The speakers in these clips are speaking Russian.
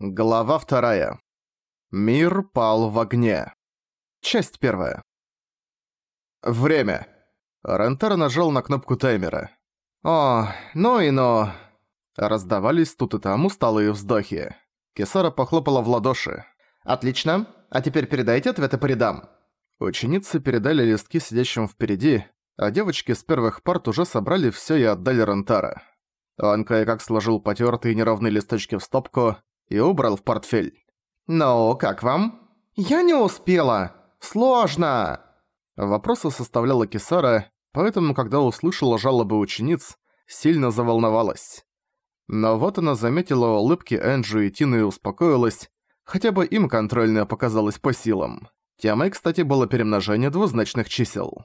Глава вторая. Мир пал в огне. Часть первая. Время. Рентер нажал на кнопку таймера. «О, ну и ну...» Раздавались тут и там усталые вздохи. Кесара похлопала в ладоши. «Отлично. А теперь передайте ответы по рядам». Ученицы передали листки сидящим впереди, а девочки с первых парт уже собрали всё и отдали Рентара. Он кое-как сложил потёртые неровные листочки в стопку, и убрал в портфель. «Ну, как вам?» «Я не успела! Сложно!» Вопросы составляла Кисара, поэтому, когда услышала жалобы учениц, сильно заволновалась. Но вот она заметила улыбки Энджи и Тины и успокоилась, хотя бы им контрольная показалась по силам. Темой, кстати, было перемножение двузначных чисел.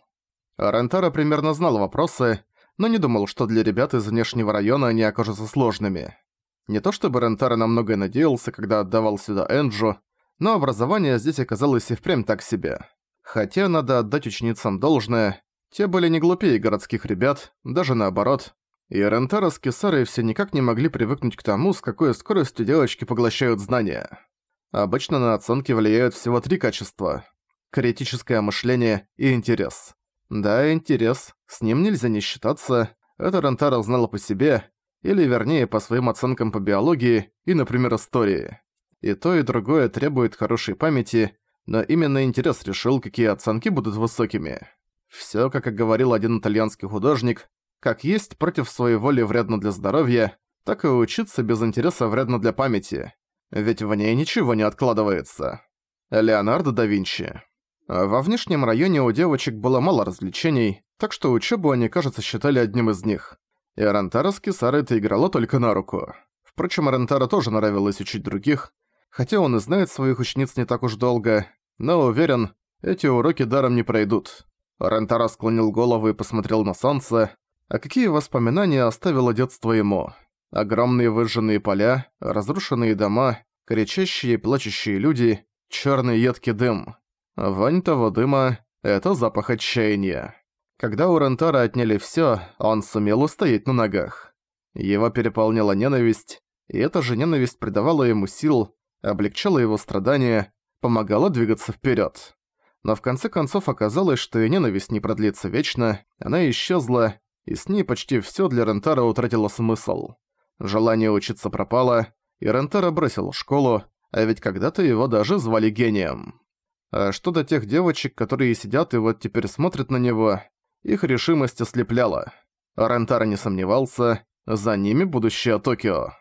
Рентара примерно знал вопросы, но не думал, что для ребят из внешнего района они окажутся сложными. Не то чтобы Рентара на многое надеялся, когда отдавал сюда Энджу, но образование здесь оказалось и впрямь так себе. Хотя надо отдать ученицам должное, те были не глупее городских ребят, даже наоборот. И Рентара с Кесарой все никак не могли привыкнуть к тому, с какой скоростью девочки поглощают знания. Обычно на оценки влияют всего три качества. Критическое мышление и интерес. Да, интерес, с ним нельзя не считаться, это Рентара знала по себе, или вернее по своим оценкам по биологии и, например, истории. И то, и другое требует хорошей памяти, но именно интерес решил, какие оценки будут высокими. Всё, как и говорил один итальянский художник, как есть против своей воли вредно для здоровья, так и учиться без интереса вредно для памяти, ведь в ней ничего не откладывается. Леонардо да Винчи. Во внешнем районе у девочек было мало развлечений, так что учебу они, кажется, считали одним из них и Арантара с Кисарой это играло только на руку. Впрочем, Арантара тоже нравилось учить других, хотя он и знает своих учениц не так уж долго, но уверен, эти уроки даром не пройдут. Арантара склонил голову и посмотрел на солнце, а какие воспоминания оставило детство ему. Огромные выжженные поля, разрушенные дома, кричащие и плачущие люди, черный едкий дым. Вонь того дыма — это запах отчаяния. Когда у Рентара отняли всё, он сумел устоять на ногах. Его переполняла ненависть, и эта же ненависть придавала ему сил, облегчала его страдания, помогала двигаться вперёд. Но в конце концов оказалось, что и ненависть не продлится вечно, она исчезла, и с ней почти всё для Рентара утратило смысл. Желание учиться пропало, и Рентара бросил школу, а ведь когда-то его даже звали гением. А что до тех девочек, которые сидят и вот теперь смотрят на него, их решимость ослепляла. Рентара не сомневался, за ними будущее Токио.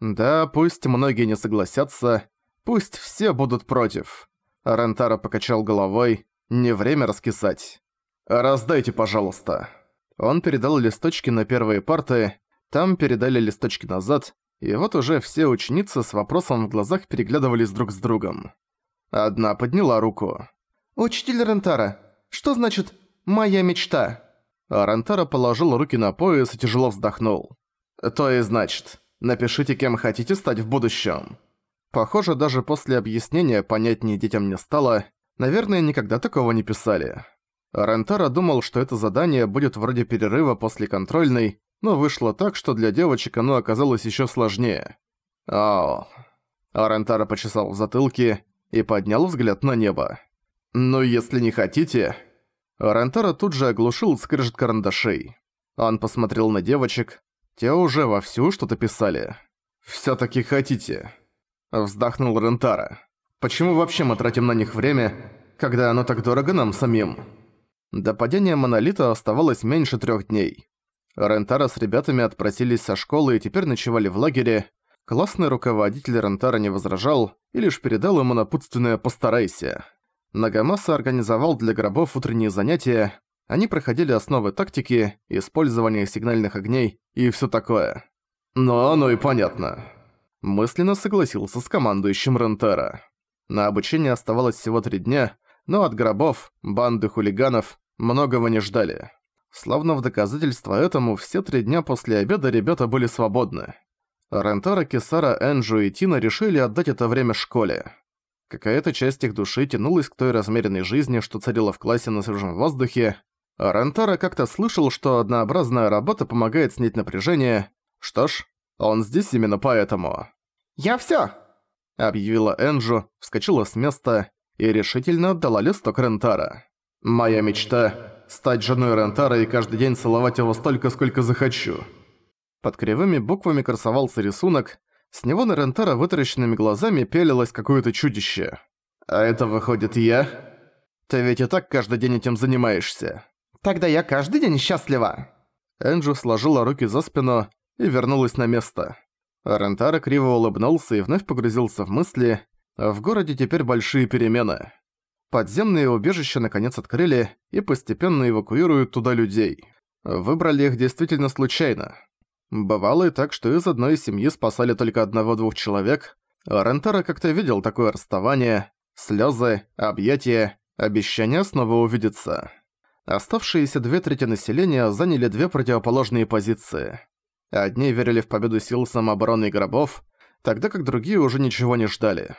Да, пусть многие не согласятся, пусть все будут против. Рентара покачал головой, не время раскисать. «Раздайте, пожалуйста». Он передал листочки на первые парты, там передали листочки назад, и вот уже все ученицы с вопросом в глазах переглядывались друг с другом. Одна подняла руку. «Учитель Рентара, что значит моя мечта». Арантара положил руки на пояс и тяжело вздохнул. «То и значит, напишите, кем хотите стать в будущем». Похоже, даже после объяснения понятнее детям не стало. Наверное, никогда такого не писали. Рентара думал, что это задание будет вроде перерыва после контрольной, но вышло так, что для девочек оно оказалось еще сложнее. Ау. Арентара почесал в затылке и поднял взгляд на небо. «Ну, если не хотите...» Рентара тут же оглушил скрежет карандашей. Он посмотрел на девочек. Те уже вовсю что-то писали. «Всё-таки хотите?» Вздохнул Рентара. «Почему вообще мы тратим на них время, когда оно так дорого нам самим?» До падения Монолита оставалось меньше трёх дней. Рентара с ребятами отпросились со школы и теперь ночевали в лагере. Классный руководитель Рентара не возражал и лишь передал ему напутственное «постарайся». Нагамаса организовал для гробов утренние занятия, они проходили основы тактики, использования сигнальных огней и всё такое. «Ну, оно и понятно». Мысленно согласился с командующим Рентера. На обучение оставалось всего три дня, но от гробов, банды хулиганов многого не ждали. Словно в доказательство этому, все три дня после обеда ребята были свободны. Рентера, Кисара, Энджу и Тина решили отдать это время школе. Какая-то часть их души тянулась к той размеренной жизни, что царила в классе на свежем воздухе. А Рантара как-то слышал, что однообразная работа помогает снять напряжение. Что ж, он здесь именно поэтому. «Я всё!» — объявила Энджу, вскочила с места и решительно отдала листок Рентара. «Моя мечта — стать женой Рентара и каждый день целовать его столько, сколько захочу». Под кривыми буквами красовался рисунок, с него на Рентара вытаращенными глазами пелилось какое-то чудище. «А это выходит я?» «Ты ведь и так каждый день этим занимаешься». «Тогда я каждый день счастлива!» Энджу сложила руки за спину и вернулась на место. Рентара криво улыбнулся и вновь погрузился в мысли. В городе теперь большие перемены. Подземные убежища наконец открыли и постепенно эвакуируют туда людей. Выбрали их действительно случайно. Бывало и так, что из одной семьи спасали только одного-двух человек. Рентара как-то видел такое расставание, слезы, объятия, обещания снова увидеться. Оставшиеся две трети населения заняли две противоположные позиции. Одни верили в победу сил самообороны и гробов, тогда как другие уже ничего не ждали.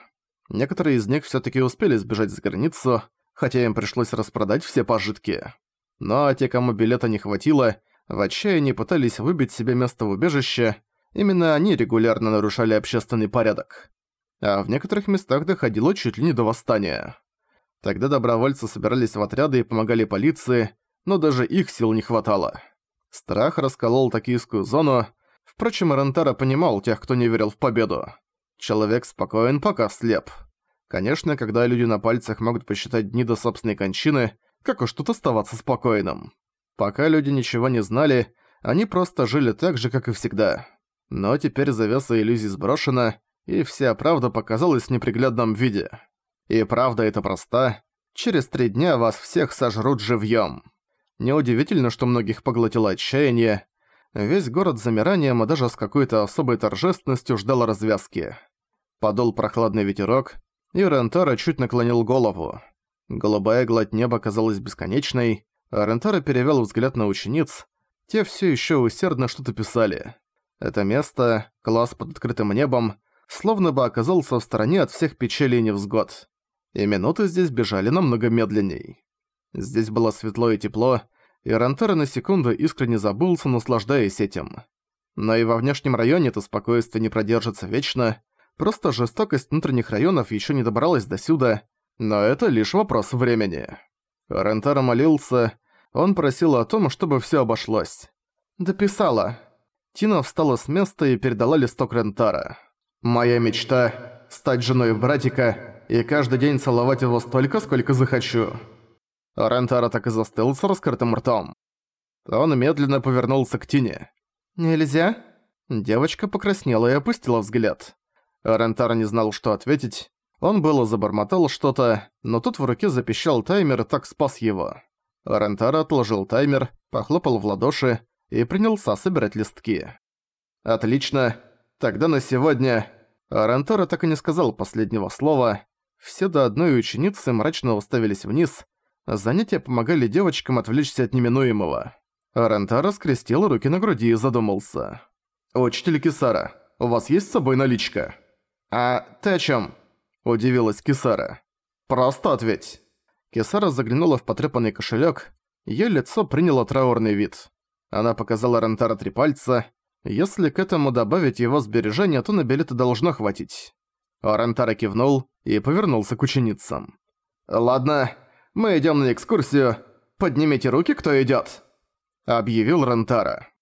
Некоторые из них всё-таки успели сбежать за границу, хотя им пришлось распродать все пожитки. Но те, кому билета не хватило, в отчаянии пытались выбить себе место в убежище, именно они регулярно нарушали общественный порядок. А в некоторых местах доходило чуть ли не до восстания. Тогда добровольцы собирались в отряды и помогали полиции, но даже их сил не хватало. Страх расколол токийскую зону. Впрочем, Рентара понимал тех, кто не верил в победу. Человек спокоен, пока слеп. Конечно, когда люди на пальцах могут посчитать дни до собственной кончины, как уж тут оставаться спокойным. Пока люди ничего не знали, они просто жили так же, как и всегда. Но теперь завеса иллюзий сброшена, и вся правда показалась в неприглядном виде. И правда это проста. Через три дня вас всех сожрут живьём. Неудивительно, что многих поглотило отчаяние. Весь город с замиранием и даже с какой-то особой торжественностью ждал развязки. Подул прохладный ветерок, и Рентара чуть наклонил голову. Голубая гладь неба казалась бесконечной, Рентара перевёл взгляд на учениц. Те всё ещё усердно что-то писали. Это место, класс под открытым небом, словно бы оказался в стороне от всех печалей и невзгод. И минуты здесь бежали намного медленней. Здесь было светло и тепло, и Рантера на секунду искренне забылся, наслаждаясь этим. Но и во внешнем районе это спокойствие не продержится вечно, просто жестокость внутренних районов еще не добралась до сюда, но это лишь вопрос времени. Рентара молился, он просил о том, чтобы все обошлось. «Дописала». Тина встала с места и передала листок Рентара. «Моя мечта — стать женой братика и каждый день целовать его столько, сколько захочу». Рентара так и застыл с раскрытым ртом. Он медленно повернулся к Тине. «Нельзя?» Девочка покраснела и опустила взгляд. Рентара не знал, что ответить. Он было забормотал что-то, но тут в руке запищал таймер и так спас его. Рентара отложил таймер, похлопал в ладоши и принялся собирать листки. «Отлично. Тогда на сегодня...» Рентара так и не сказал последнего слова. Все до одной ученицы мрачно уставились вниз, Занятия помогали девочкам отвлечься от неминуемого. Рентара скрестил руки на груди и задумался. «Учитель Кисара, у вас есть с собой наличка?» «А ты о чём?» – удивилась Кисара. «Просто ответь». Кисара заглянула в потрепанный кошелек. Её лицо приняло траурный вид. Она показала Рентара три пальца. Если к этому добавить его сбережения, то на билеты должно хватить. Рентара кивнул и повернулся к ученицам. «Ладно, мы идём на экскурсию. Поднимите руки, кто идёт», — объявил Рентара.